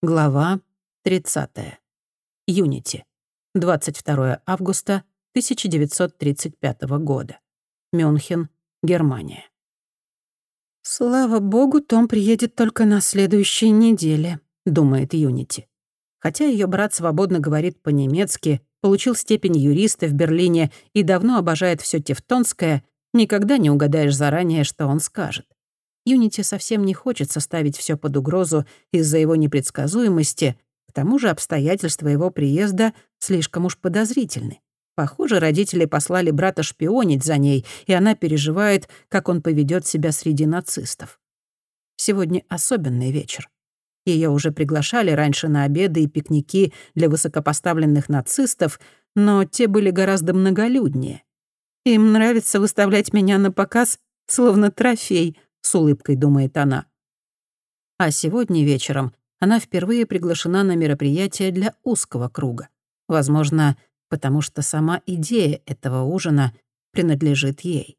Глава 30. Юнити. 22 августа 1935 года. Мюнхен, Германия. «Слава богу, Том приедет только на следующей неделе», — думает Юнити. Хотя ее брат свободно говорит по-немецки, получил степень юриста в Берлине и давно обожает все тевтонское, никогда не угадаешь заранее, что он скажет. Юнити совсем не хочется ставить все под угрозу из-за его непредсказуемости, к тому же обстоятельства его приезда слишком уж подозрительны. Похоже, родители послали брата шпионить за ней, и она переживает, как он поведет себя среди нацистов. Сегодня особенный вечер. Ее уже приглашали раньше на обеды и пикники для высокопоставленных нацистов, но те были гораздо многолюднее. Им нравится выставлять меня на показ, словно трофей —— с улыбкой думает она. А сегодня вечером она впервые приглашена на мероприятие для узкого круга. Возможно, потому что сама идея этого ужина принадлежит ей.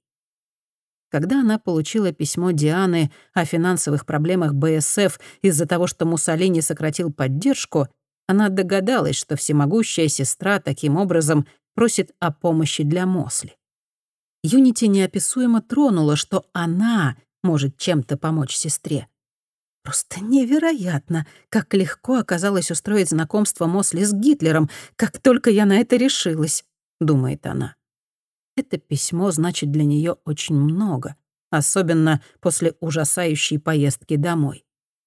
Когда она получила письмо Дианы о финансовых проблемах БСФ из-за того, что Муссолини сократил поддержку, она догадалась, что всемогущая сестра таким образом просит о помощи для Мосли. Юнити неописуемо тронула, что она может чем-то помочь сестре. Просто невероятно, как легко оказалось устроить знакомство Мосли с Гитлером, как только я на это решилась, думает она. Это письмо значит для нее очень много, особенно после ужасающей поездки домой.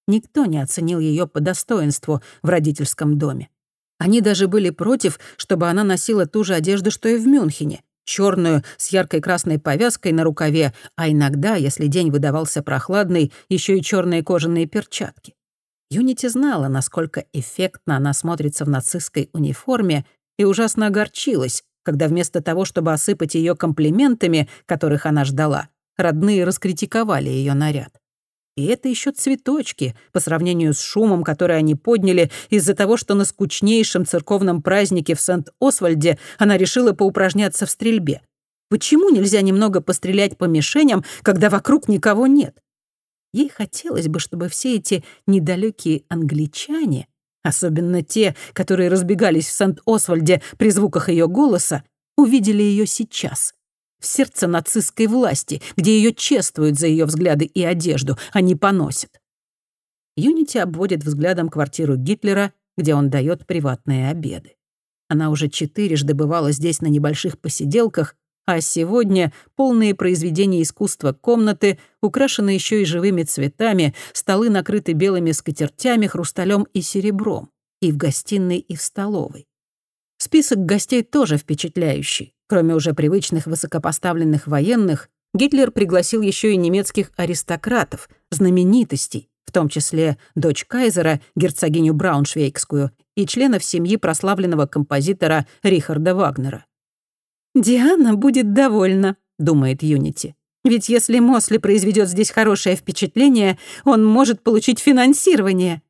Никто не оценил ее по достоинству в родительском доме. Они даже были против, чтобы она носила ту же одежду, что и в Мюнхене черную с яркой красной повязкой на рукаве, а иногда, если день выдавался прохладный, еще и черные кожаные перчатки. Юнити знала, насколько эффектно она смотрится в нацистской униформе, и ужасно огорчилась, когда вместо того, чтобы осыпать ее комплиментами, которых она ждала, родные раскритиковали ее наряд. И это еще цветочки, по сравнению с шумом, который они подняли из-за того, что на скучнейшем церковном празднике в Сент-Освальде она решила поупражняться в стрельбе. Почему нельзя немного пострелять по мишеням, когда вокруг никого нет? Ей хотелось бы, чтобы все эти недалекие англичане, особенно те, которые разбегались в Сент-Освальде при звуках ее голоса, увидели ее сейчас — в сердце нацистской власти, где ее чествуют за ее взгляды и одежду, а не поносят. Юнити обводит взглядом квартиру Гитлера, где он дает приватные обеды. Она уже четырежды бывала здесь на небольших посиделках, а сегодня полные произведения искусства комнаты, украшены еще и живыми цветами, столы накрыты белыми скатертями, хрусталем и серебром, и в гостиной, и в столовой. Список гостей тоже впечатляющий. Кроме уже привычных высокопоставленных военных, Гитлер пригласил еще и немецких аристократов, знаменитостей, в том числе дочь кайзера, герцогиню Брауншвейгскую, и членов семьи прославленного композитора Рихарда Вагнера. «Диана будет довольна», — думает Юнити. «Ведь если Мосли произведет здесь хорошее впечатление, он может получить финансирование».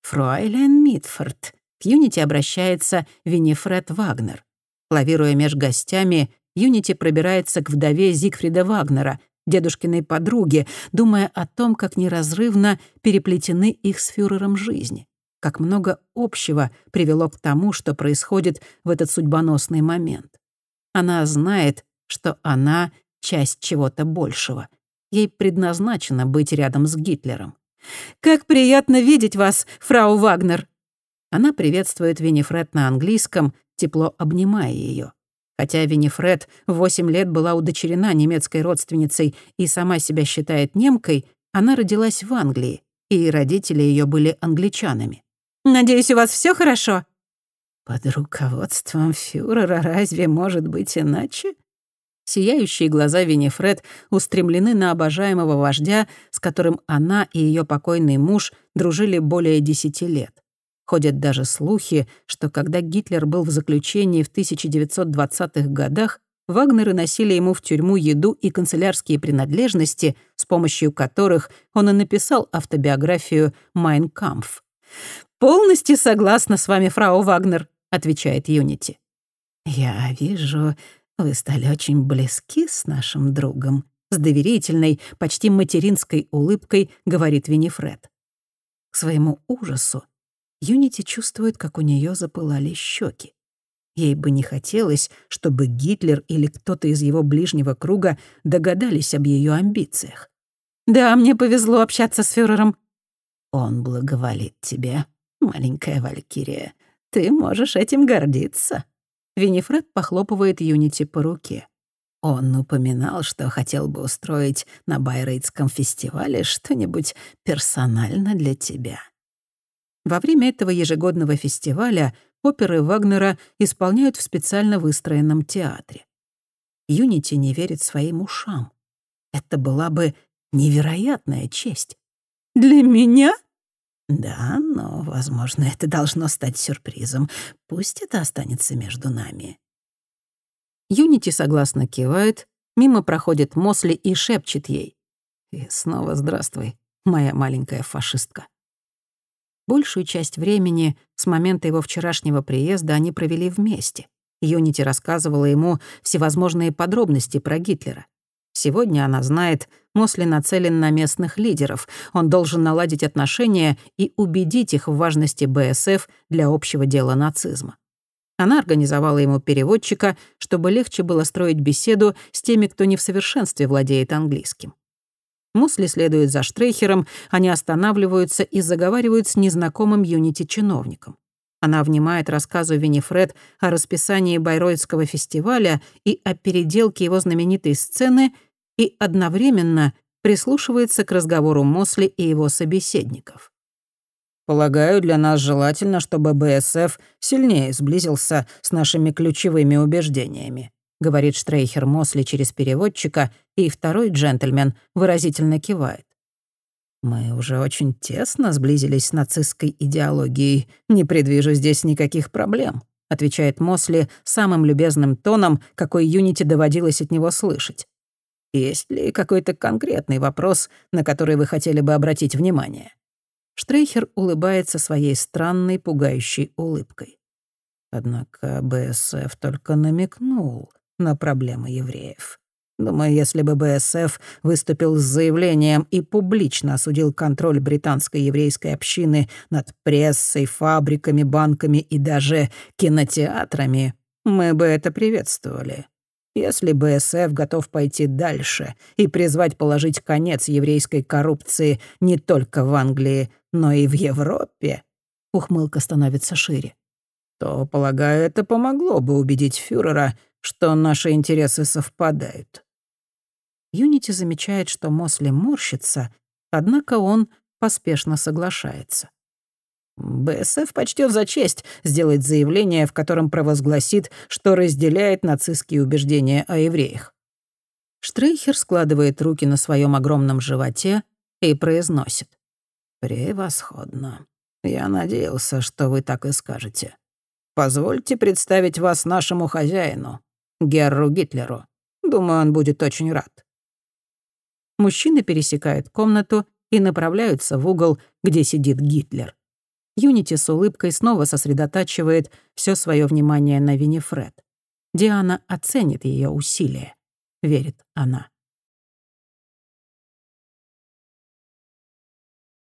«Фройлен Митфорд», — к Юнити обращается Винифред Вагнер. Лавируя меж гостями, Юнити пробирается к вдове Зигфрида Вагнера, дедушкиной подруге, думая о том, как неразрывно переплетены их с фюрером жизни, как много общего привело к тому, что происходит в этот судьбоносный момент. Она знает, что она — часть чего-то большего. Ей предназначено быть рядом с Гитлером. «Как приятно видеть вас, фрау Вагнер!» Она приветствует Винифред на английском, тепло обнимая ее. Хотя Винифред в 8 лет была удочерена немецкой родственницей и сама себя считает немкой, она родилась в Англии, и родители ее были англичанами. «Надеюсь, у вас все хорошо?» «Под руководством фюрера разве может быть иначе?» Сияющие глаза Винифред устремлены на обожаемого вождя, с которым она и ее покойный муж дружили более десяти лет. Ходят даже слухи, что когда Гитлер был в заключении в 1920-х годах, Вагнеры носили ему в тюрьму еду и канцелярские принадлежности, с помощью которых он и написал автобиографию «Майн Кампф». «Полностью согласна с вами, фрау Вагнер», — отвечает Юнити. «Я вижу, вы стали очень близки с нашим другом», — с доверительной, почти материнской улыбкой говорит Винифред. К своему ужасу Юнити чувствует, как у нее запылали щеки. Ей бы не хотелось, чтобы Гитлер или кто-то из его ближнего круга догадались об ее амбициях. «Да, мне повезло общаться с фюрером». «Он благоволит тебе, маленькая Валькирия. Ты можешь этим гордиться». Винифред похлопывает Юнити по руке. Он упоминал, что хотел бы устроить на Байрейтском фестивале что-нибудь персонально для тебя. Во время этого ежегодного фестиваля оперы Вагнера исполняют в специально выстроенном театре. Юнити не верит своим ушам. Это была бы невероятная честь. «Для меня?» «Да, но, возможно, это должно стать сюрпризом. Пусть это останется между нами». Юнити согласно кивает, мимо проходит Мосли и шепчет ей. «И снова здравствуй, моя маленькая фашистка». Большую часть времени с момента его вчерашнего приезда они провели вместе. Юнити рассказывала ему всевозможные подробности про Гитлера. Сегодня она знает, Мосли нацелен на местных лидеров. Он должен наладить отношения и убедить их в важности БСФ для общего дела нацизма. Она организовала ему переводчика, чтобы легче было строить беседу с теми, кто не в совершенстве владеет английским. Мусли следует за Штрейхером, они останавливаются и заговаривают с незнакомым Юнити-чиновником. Она внимает рассказу Винифред о расписании Байроидского фестиваля и о переделке его знаменитой сцены и одновременно прислушивается к разговору Мосли и его собеседников. Полагаю, для нас желательно, чтобы БСФ сильнее сблизился с нашими ключевыми убеждениями», говорит Штрейхер Мосли через переводчика, и второй джентльмен выразительно кивает. «Мы уже очень тесно сблизились с нацистской идеологией. Не предвижу здесь никаких проблем», отвечает Мосли самым любезным тоном, какой Юнити доводилось от него слышать. «Есть ли какой-то конкретный вопрос, на который вы хотели бы обратить внимание?» Штрейхер улыбается своей странной, пугающей улыбкой. Однако БСФ только намекнул на проблемы евреев. Думаю, если бы БСФ выступил с заявлением и публично осудил контроль британской еврейской общины над прессой, фабриками, банками и даже кинотеатрами, мы бы это приветствовали. Если БСФ готов пойти дальше и призвать положить конец еврейской коррупции не только в Англии, но и в Европе, ухмылка становится шире, то, полагаю, это помогло бы убедить фюрера, что наши интересы совпадают. Юнити замечает, что Мосли морщится, однако он поспешно соглашается. БСФ почтет за честь сделать заявление, в котором провозгласит, что разделяет нацистские убеждения о евреях. Штрейхер складывает руки на своем огромном животе и произносит. «Превосходно. Я надеялся, что вы так и скажете. Позвольте представить вас нашему хозяину, Герру Гитлеру. Думаю, он будет очень рад». Мужчины пересекают комнату и направляются в угол, где сидит Гитлер. Юнити с улыбкой снова сосредотачивает все свое внимание на Винифред. Диана оценит ее усилия, верит она.